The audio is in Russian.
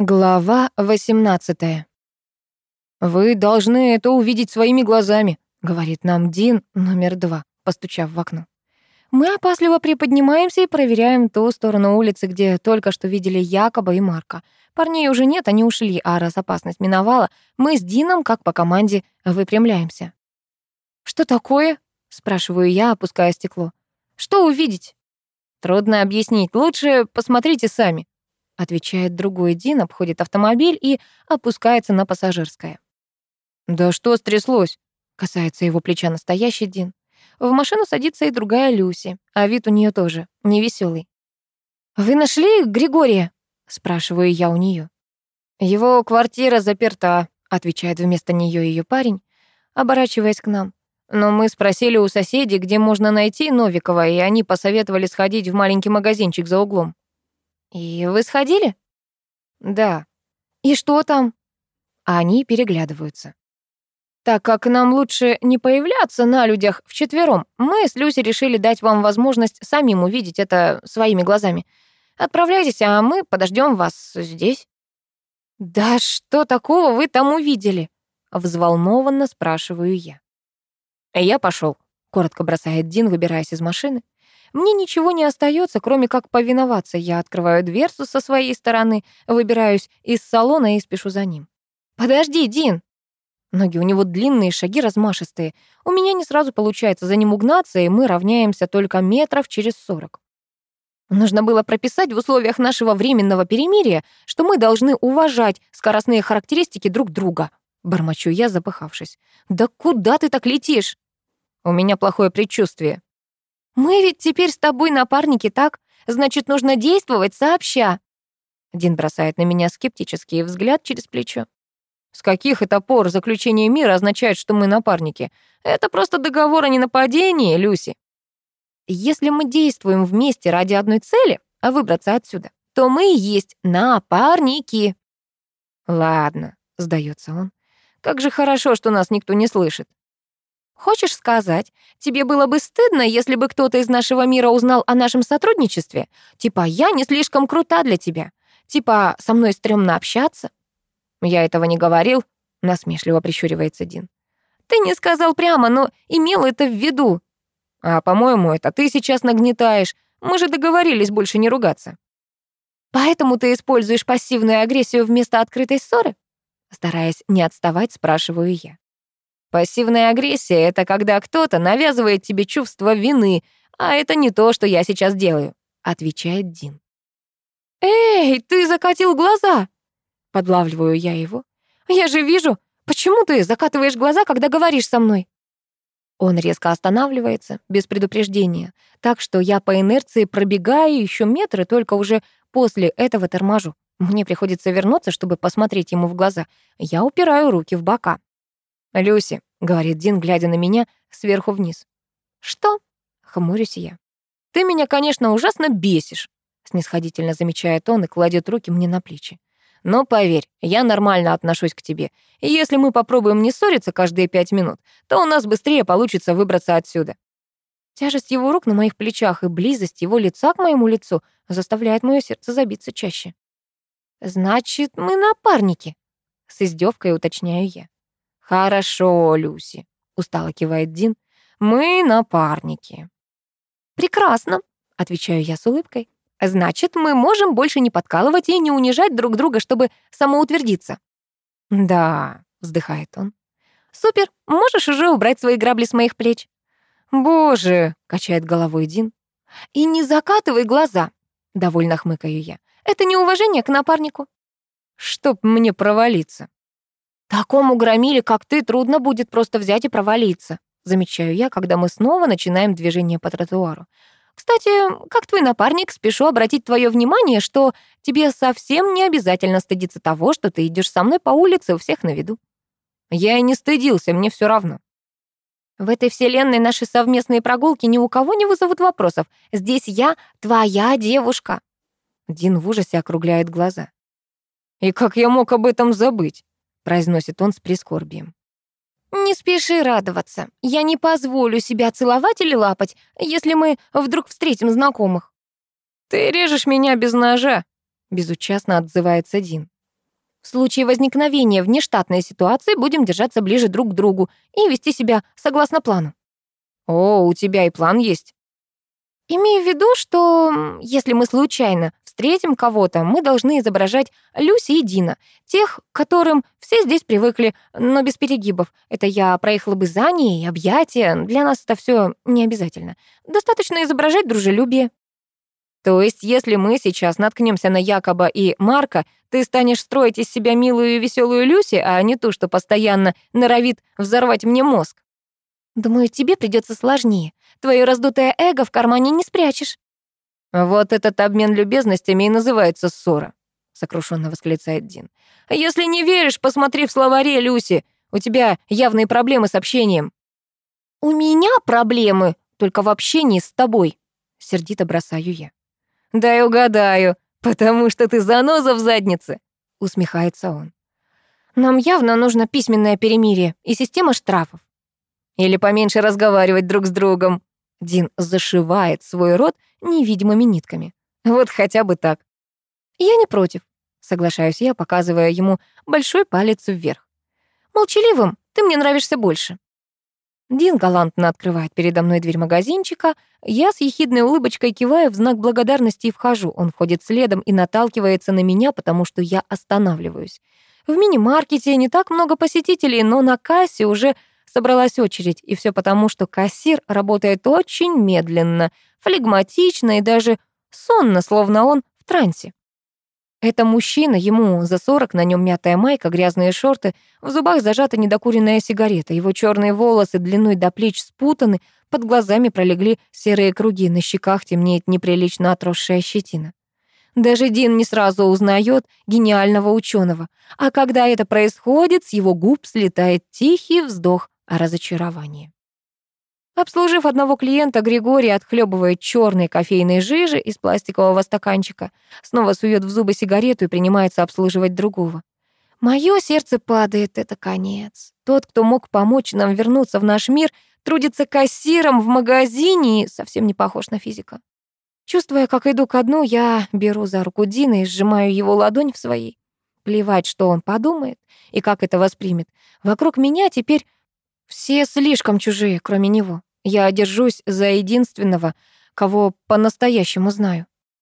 Глава 18. «Вы должны это увидеть своими глазами», — говорит нам Дин номер два, постучав в окно. Мы опасливо приподнимаемся и проверяем ту сторону улицы, где только что видели Якоба и Марка. Парней уже нет, они ушли, а раз опасность миновала, мы с Дином, как по команде, выпрямляемся. «Что такое?» — спрашиваю я, опуская стекло. «Что увидеть?» «Трудно объяснить. Лучше посмотрите сами», — отвечает другой Дин, обходит автомобиль и опускается на пассажирское. «Да что стряслось?» — касается его плеча настоящий Дин. В машину садится и другая Люси, а вид у нее тоже невеселый. «Вы нашли Григория?» — спрашиваю я у нее. «Его квартира заперта», — отвечает вместо нее ее парень, оборачиваясь к нам. Но мы спросили у соседей, где можно найти Новикова, и они посоветовали сходить в маленький магазинчик за углом. «И вы сходили?» «Да». «И что там?» Они переглядываются. Так как нам лучше не появляться на людях вчетвером, мы с Люси решили дать вам возможность самим увидеть это своими глазами. Отправляйтесь, а мы подождем вас здесь». «Да что такого вы там увидели?» — взволнованно спрашиваю я. «Я пошел», — коротко бросает Дин, выбираясь из машины. Мне ничего не остается, кроме как повиноваться. Я открываю дверцу со своей стороны, выбираюсь из салона и спешу за ним. «Подожди, Дин!» Ноги у него длинные, шаги размашистые. У меня не сразу получается за ним угнаться, и мы равняемся только метров через сорок. Нужно было прописать в условиях нашего временного перемирия, что мы должны уважать скоростные характеристики друг друга. Бормочу я, запыхавшись. «Да куда ты так летишь?» У меня плохое предчувствие. «Мы ведь теперь с тобой напарники, так? Значит, нужно действовать сообща». Дин бросает на меня скептический взгляд через плечо. С каких это пор заключение мира означает, что мы напарники? Это просто договор о ненападении, Люси. Если мы действуем вместе ради одной цели, а выбраться отсюда, то мы и есть напарники. Ладно, сдается он. Как же хорошо, что нас никто не слышит. Хочешь сказать, тебе было бы стыдно, если бы кто-то из нашего мира узнал о нашем сотрудничестве? Типа, я не слишком крута для тебя. Типа, со мной стрёмно общаться. Я этого не говорил, насмешливо прищуривается Дин. Ты не сказал прямо, но имел это в виду. А, по-моему, это ты сейчас нагнетаешь. Мы же договорились больше не ругаться. Поэтому ты используешь пассивную агрессию вместо открытой ссоры? Стараясь не отставать, спрашиваю я. Пассивная агрессия — это когда кто-то навязывает тебе чувство вины, а это не то, что я сейчас делаю, отвечает Дин. Эй, ты закатил глаза! Подлавливаю я его. «Я же вижу! Почему ты закатываешь глаза, когда говоришь со мной?» Он резко останавливается, без предупреждения, так что я по инерции пробегаю еще метры, только уже после этого торможу. Мне приходится вернуться, чтобы посмотреть ему в глаза. Я упираю руки в бока. «Люси», — говорит Дин, глядя на меня сверху вниз. «Что?» — хмурюсь я. «Ты меня, конечно, ужасно бесишь», — снисходительно замечает он и кладет руки мне на плечи. Но поверь, я нормально отношусь к тебе. И если мы попробуем не ссориться каждые пять минут, то у нас быстрее получится выбраться отсюда. Тяжесть его рук на моих плечах и близость его лица к моему лицу заставляет мое сердце забиться чаще. «Значит, мы напарники», — с издевкой уточняю я. «Хорошо, Люси», — устало кивает Дин. «Мы напарники». «Прекрасно», — отвечаю я с улыбкой. Значит, мы можем больше не подкалывать и не унижать друг друга, чтобы самоутвердиться. Да, вздыхает он. Супер, можешь уже убрать свои грабли с моих плеч. Боже, качает головой Дин. И не закатывай глаза, довольно хмыкаю я. Это неуважение к напарнику. Чтоб мне провалиться. Такому громиле, как ты, трудно будет просто взять и провалиться, замечаю я, когда мы снова начинаем движение по тротуару. Кстати, как твой напарник, спешу обратить твое внимание, что тебе совсем не обязательно стыдиться того, что ты идешь со мной по улице у всех на виду. Я и не стыдился, мне все равно. В этой вселенной наши совместные прогулки ни у кого не вызовут вопросов. Здесь я твоя девушка. Дин в ужасе округляет глаза. «И как я мог об этом забыть?» Произносит он с прискорбием. «Не спеши радоваться. Я не позволю себя целовать или лапать, если мы вдруг встретим знакомых». «Ты режешь меня без ножа», — безучастно отзывается Дин. В случае возникновения внештатной ситуации будем держаться ближе друг к другу и вести себя согласно плану. О, у тебя и план есть. Имею в виду, что если мы случайно встретим кого-то, мы должны изображать Люси и Дина, тех, к которым все здесь привыкли, но без перегибов. Это я про их лобызание и объятия. Для нас это все не обязательно. Достаточно изображать дружелюбие. То есть, если мы сейчас наткнемся на Якоба и Марка, ты станешь строить из себя милую и веселую Люси, а не ту, что постоянно норовит взорвать мне мозг. Думаю, тебе придется сложнее. Твое раздутое эго в кармане не спрячешь. Вот этот обмен любезностями и называется ссора, сокрушенно восклицает Дин. Если не веришь, посмотри в словаре, Люси. У тебя явные проблемы с общением. У меня проблемы, только в общении с тобой, сердито бросаю я. Дай угадаю, потому что ты заноза в заднице, усмехается он. Нам явно нужно письменное перемирие и система штрафов. Или поменьше разговаривать друг с другом. Дин зашивает свой рот невидимыми нитками. Вот хотя бы так. Я не против, соглашаюсь я, показывая ему большой палец вверх. Молчаливым ты мне нравишься больше. Дин галантно открывает передо мной дверь магазинчика. Я с ехидной улыбочкой киваю в знак благодарности и вхожу. Он входит следом и наталкивается на меня, потому что я останавливаюсь. В мини-маркете не так много посетителей, но на кассе уже Собралась очередь, и все потому, что кассир работает очень медленно, флегматично и даже сонно, словно он в трансе. Это мужчина, ему за сорок, на нем мятая майка, грязные шорты, в зубах зажата недокуренная сигарета, его черные волосы длиной до плеч спутаны, под глазами пролегли серые круги, на щеках темнеет неприлично отросшая щетина. Даже Дин не сразу узнает гениального ученого, а когда это происходит, с его губ слетает тихий вздох о разочаровании. Обслужив одного клиента, Григорий отхлебывает черной кофейной жижи из пластикового стаканчика, снова сует в зубы сигарету и принимается обслуживать другого. Мое сердце падает, это конец. Тот, кто мог помочь нам вернуться в наш мир, трудится кассиром в магазине и совсем не похож на физика. Чувствуя, как иду ко дну, я беру за руку Дина и сжимаю его ладонь в своей. Плевать, что он подумает и как это воспримет. Вокруг меня теперь все слишком чужие, кроме него. Я держусь за единственного, кого по-настоящему знаю.